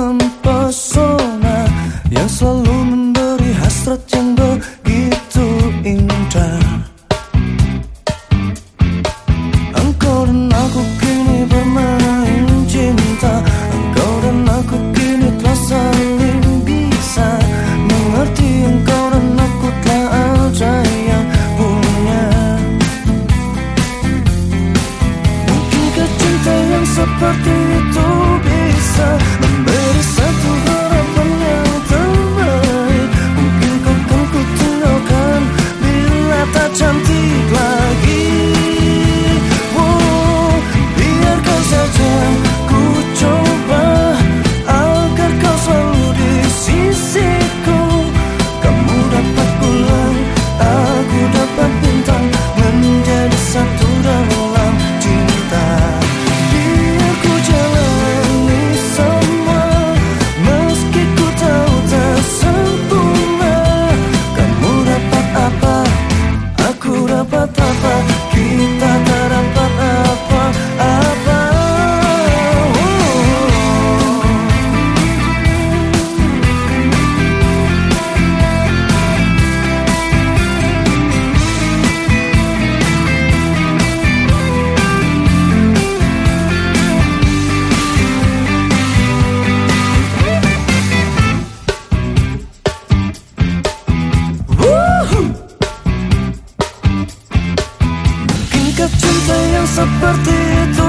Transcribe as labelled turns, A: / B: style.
A: mem cinta yang seperti itu.